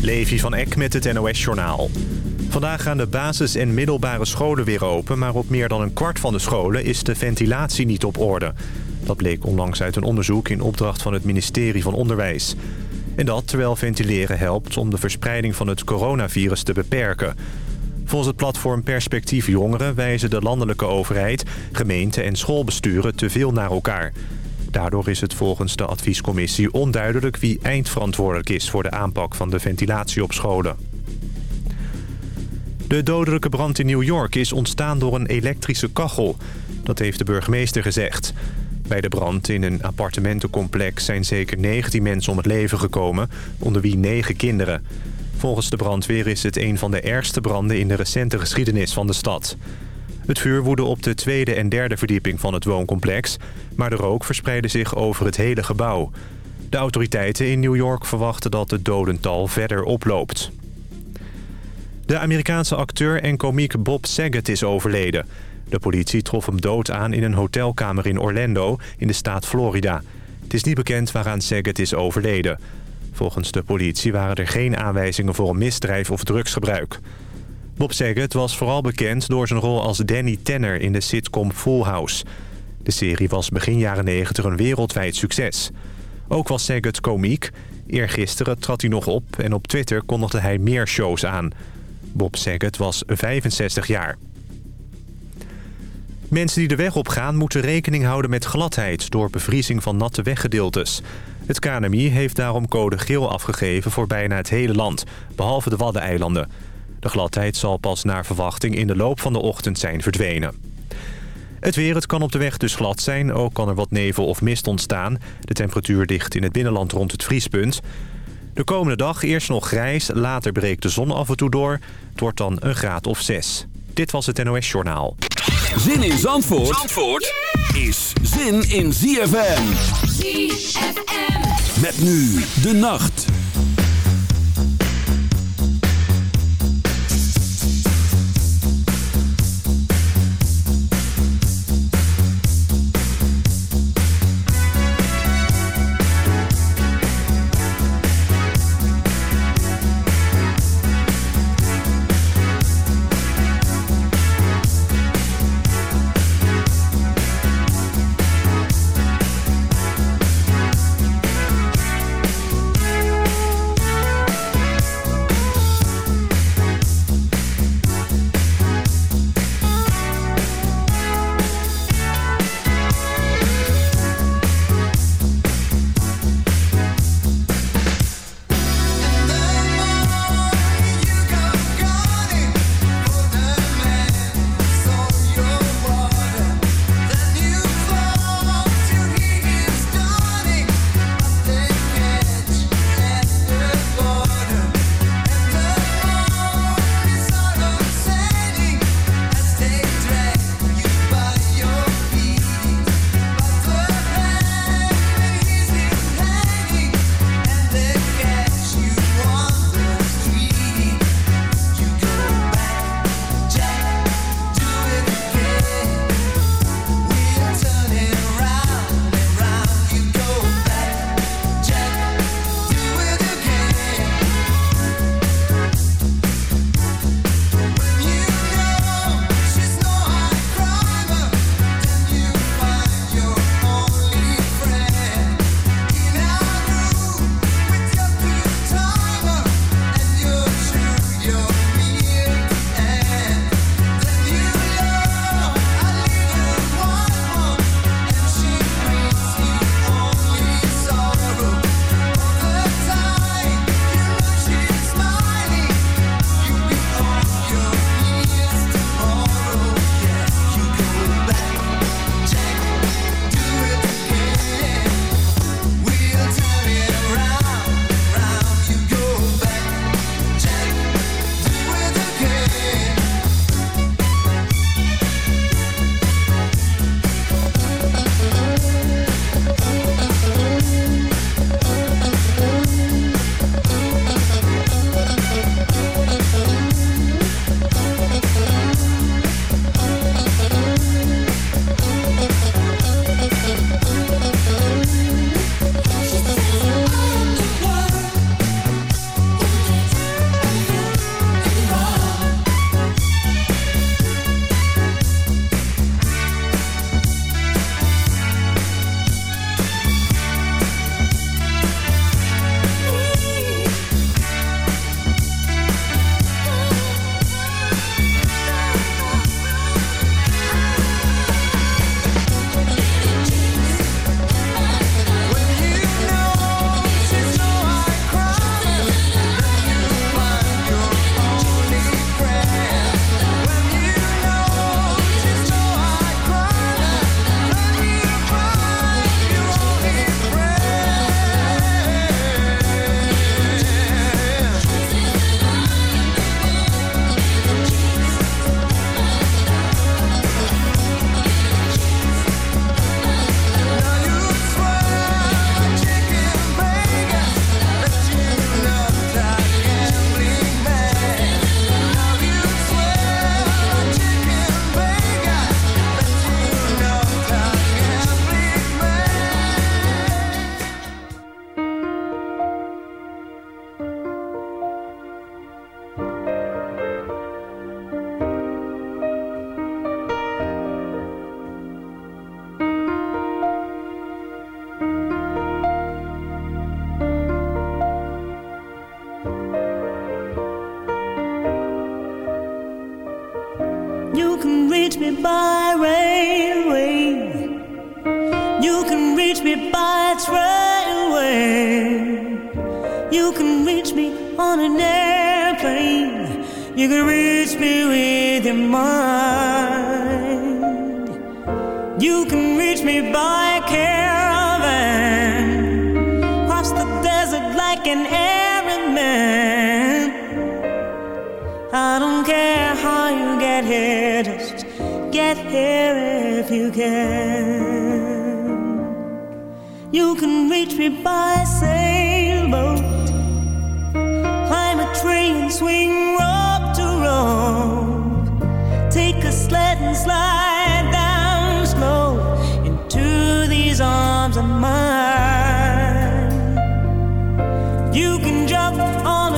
Levi van Eck met het NOS-journaal. Vandaag gaan de basis- en middelbare scholen weer open... maar op meer dan een kwart van de scholen is de ventilatie niet op orde. Dat bleek onlangs uit een onderzoek in opdracht van het ministerie van Onderwijs. En dat terwijl ventileren helpt om de verspreiding van het coronavirus te beperken. Volgens het platform Perspectief Jongeren wijzen de landelijke overheid... gemeenten en schoolbesturen te veel naar elkaar... Daardoor is het volgens de adviescommissie onduidelijk wie eindverantwoordelijk is voor de aanpak van de ventilatie op scholen. De dodelijke brand in New York is ontstaan door een elektrische kachel. Dat heeft de burgemeester gezegd. Bij de brand in een appartementencomplex zijn zeker 19 mensen om het leven gekomen, onder wie 9 kinderen. Volgens de brandweer is het een van de ergste branden in de recente geschiedenis van de stad. Het vuur woedde op de tweede en derde verdieping van het wooncomplex... maar de rook verspreidde zich over het hele gebouw. De autoriteiten in New York verwachten dat het dodental verder oploopt. De Amerikaanse acteur en komiek Bob Saget is overleden. De politie trof hem dood aan in een hotelkamer in Orlando in de staat Florida. Het is niet bekend waaraan Saget is overleden. Volgens de politie waren er geen aanwijzingen voor een misdrijf of drugsgebruik. Bob Saget was vooral bekend door zijn rol als Danny Tanner in de sitcom Full House. De serie was begin jaren 90 een wereldwijd succes. Ook was Saget komiek. Eergisteren trad hij nog op en op Twitter kondigde hij meer shows aan. Bob Saget was 65 jaar. Mensen die de weg op gaan moeten rekening houden met gladheid... door bevriezing van natte weggedeeltes. Het KNMI heeft daarom code geel afgegeven voor bijna het hele land... behalve de Waddeneilanden... De gladheid zal pas naar verwachting in de loop van de ochtend zijn verdwenen. Het weer, het kan op de weg dus glad zijn. Ook kan er wat nevel of mist ontstaan. De temperatuur ligt in het binnenland rond het vriespunt. De komende dag eerst nog grijs, later breekt de zon af en toe door. Het wordt dan een graad of zes. Dit was het NOS Journaal. Zin in Zandvoort, Zandvoort is zin in ZFM. ZFM. Met nu de nacht.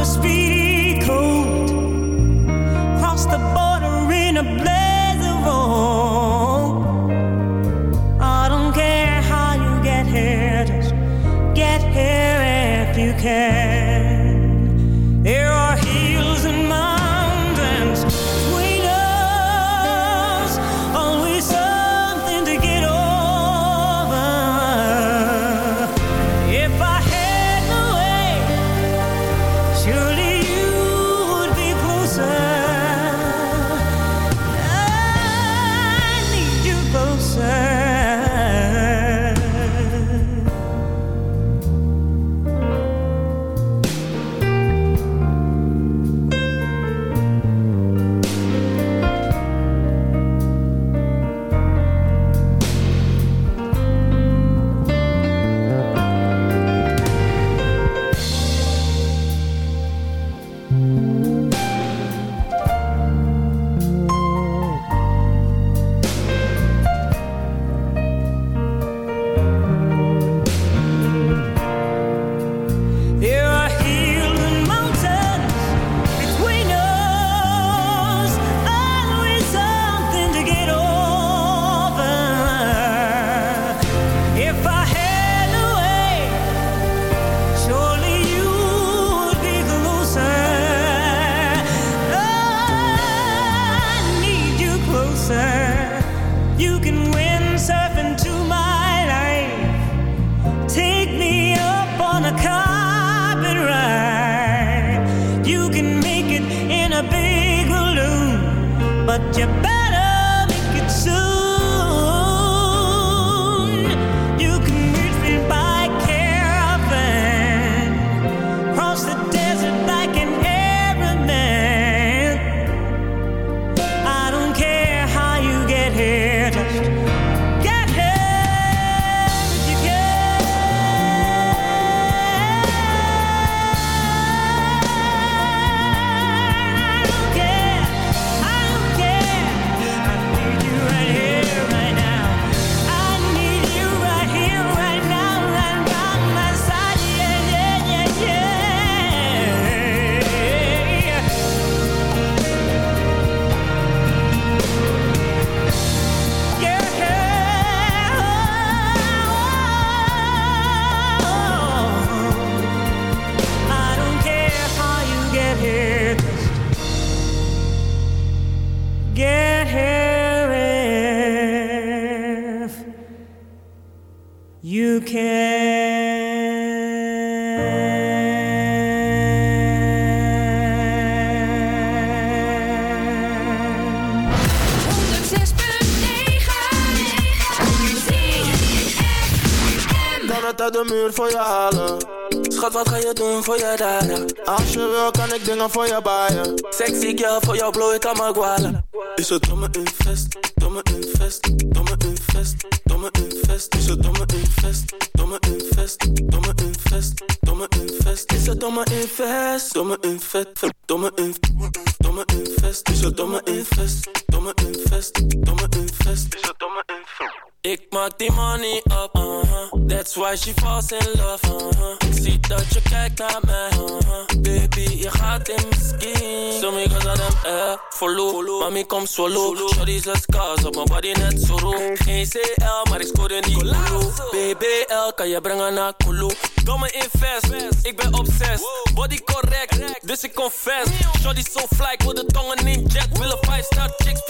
was. de muur voor je halen. Schat, wat ga je doen voor je daden? Als je wil, kan ik dingen voor je baaien. Sexy girl, voor jou blow ik allemaal gwalen. Is het domme if? why she falls in love, uh-huh. Zie dat je kijkt naar mij, uh-huh. Baby, je gaat in mijn skin. Zo me cause ze hem eh, follow. Mami, kom solo. Shorty's let's cause op mijn body net zo roep. Geen CL, maar ik scoorde niet Kolo. BBL, kan je brengen naar Kolo. Domme invest, ik ben obsessed. Body correct, dus ik confess. Shorty so fly, ik wil de tongen in jet. Willen 5 star chicks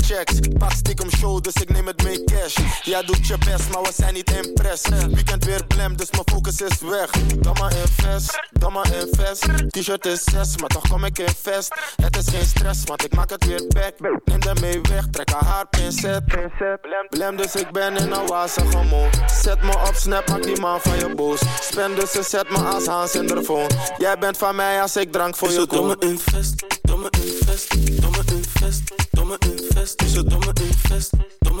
paychecks. Pak stiekem show, dus ik neem het mee cash. Ja, doet je best, maar we zijn niet impress. Weekend weer blem, dus mijn focus is weg. Domme invest, domme invest. T-shirt is 6, maar toch kom ik in vest. Het is geen stress, want ik maak het weer back. Neem de mee weg, trek haar haar pincet. Blem, dus ik ben in een wazige moe. Zet me op snap, maak die man van je boos. Spend dus en zet me als Hans in de phone. Jij bent van mij als ik drank voor je koop. Invest, domme invest, domme invest, domme invest. Is het domme invest,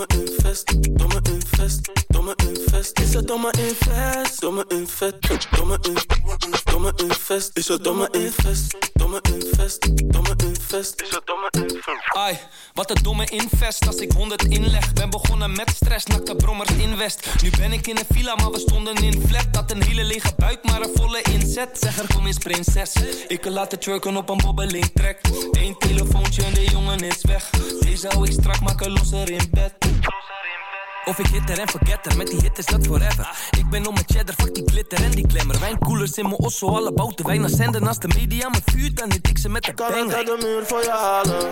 domme invest, domme invest, domme invest. Is het domme invest, domme invest, domme invest, domme invest. Is het domme invest, domme invest, domme invest. Is het domme invest. Ai, wat een domme invest als ik 100 inleg. Ben begonnen met stress, nakte brommers invest. Nu ben ik in een villa, maar we stonden in flat. Dat een hele lege buik, maar een volle inzet. Zeg er kom eens prinses. Ik kan laten twerken op een bobbeling trek. Eén telefoontje en de jongen is weg. Deze zou ik strak maken, losser in bed. Of ik hitter en forgetter, met die hit is dat forever. Ik ben om mijn cheddar, fuck die glitter en die glamour. Wijnkoelers in mijn osso, alle bouten wijn zenden. Als de media me vuurt, dan hit ik ze met de Kan ik banger. uit de muur voor je halen?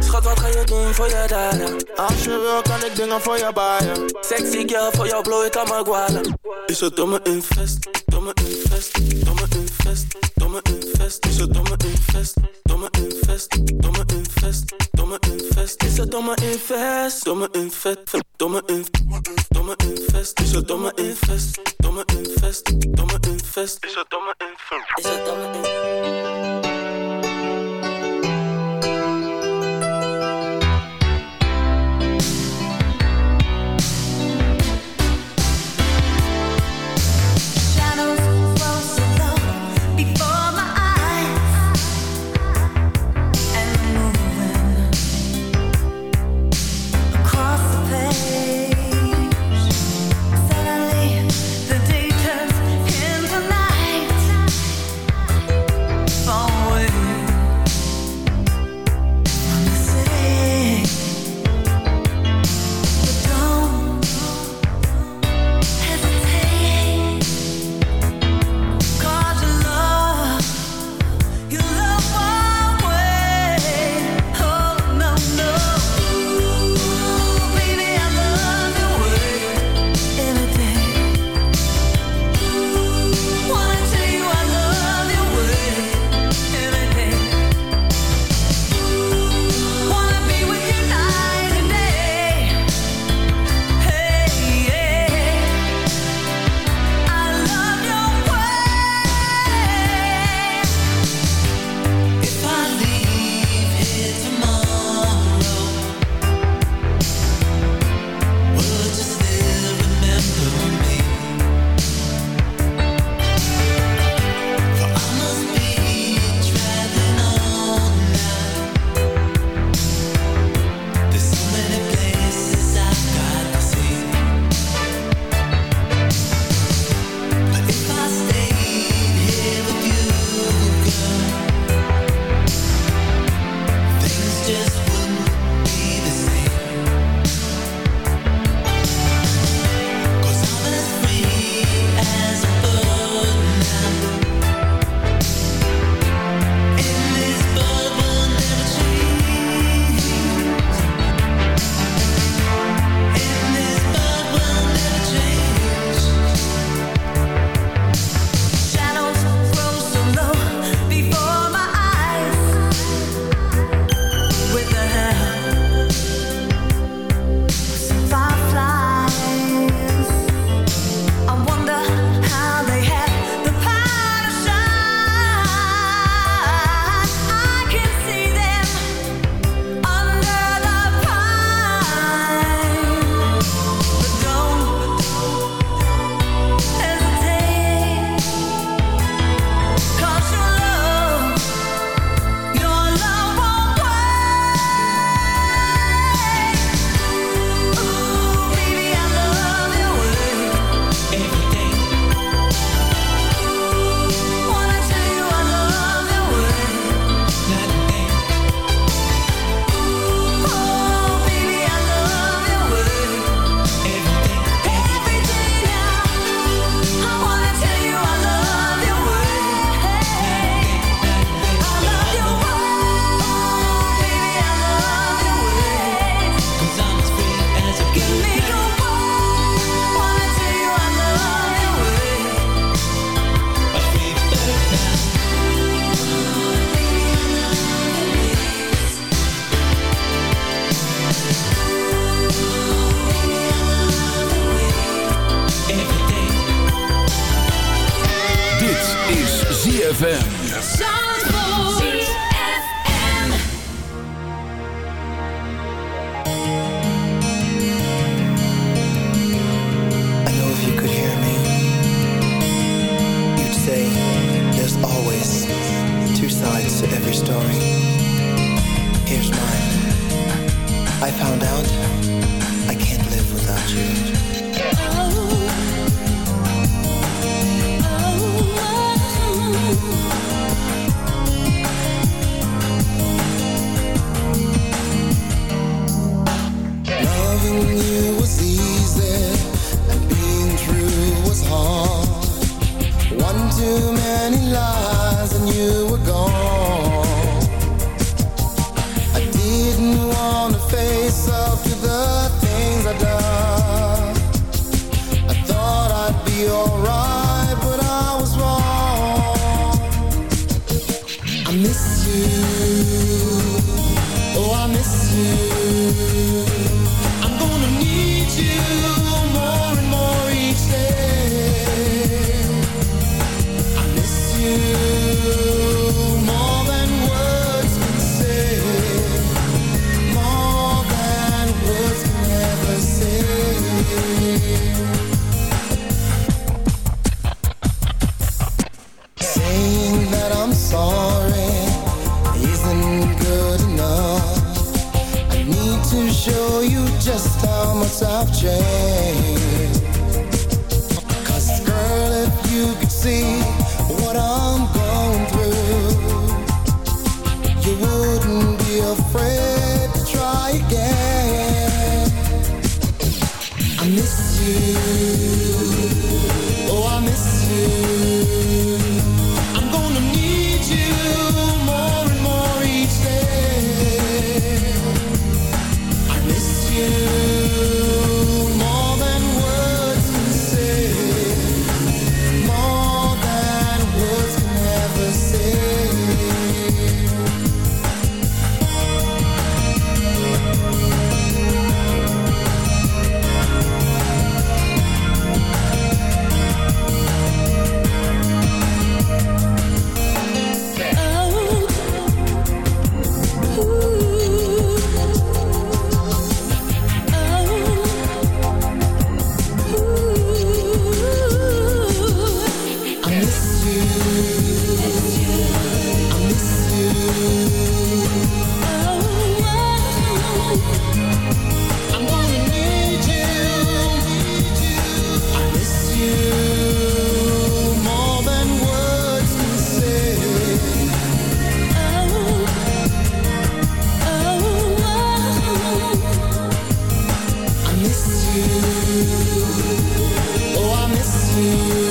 Schat, wat ga je doen voor je daden? Als je wil, kan ik dingen voor je baaien. Sexy girl, voor jou blow ik aan mijn gualen. Is het domme invest, domme invest, domme invest, domme invest. Is het domme invest, domme invest, domme invest, domme. Is het domme invest, domme invest, domme invest, domme invest. Is het domme invest, domme invest, domme invest. Is het domme invest. Is het domme invest. you.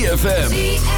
ZFM.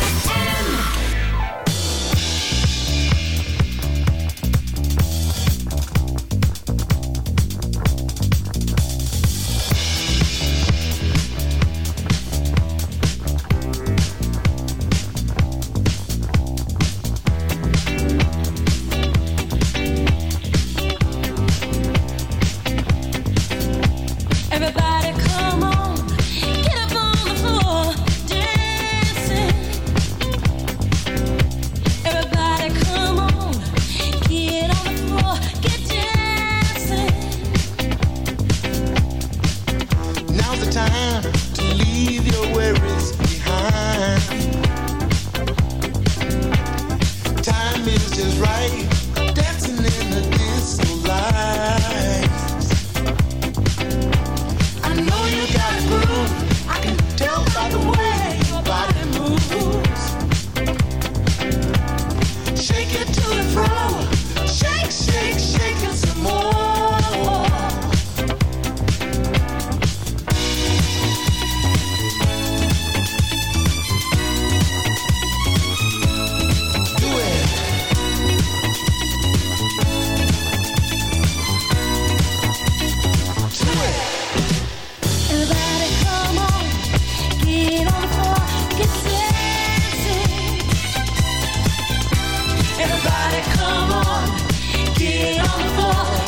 Everybody, come on, get on the floor.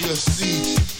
entire seat.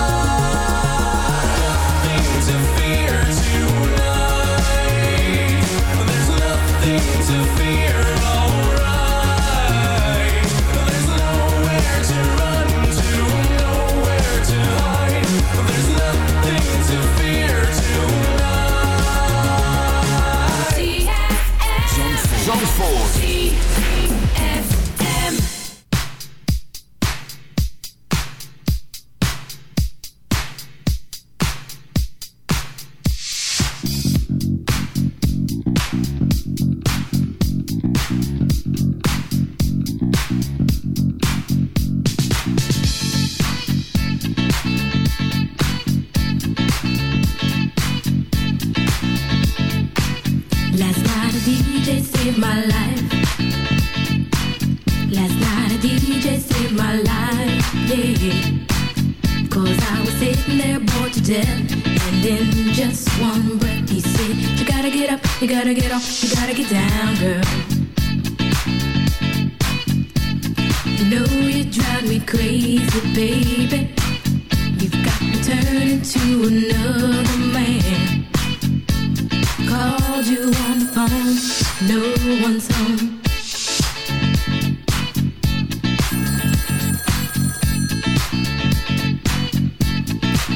Oh.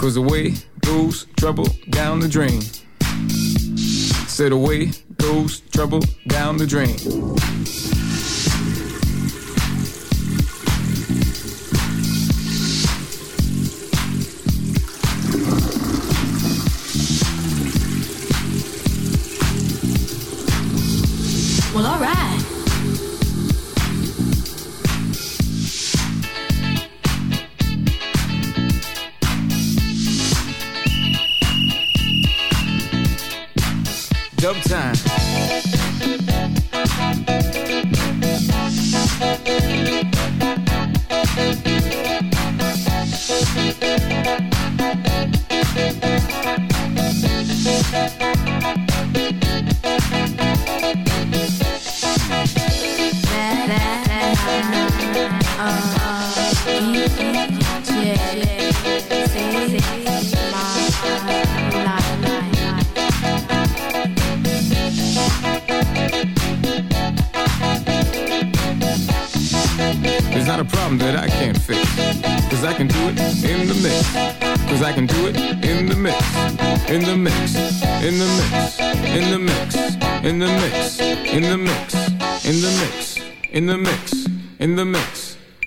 cause away goes trouble down the drain. Said away goes trouble down the drain.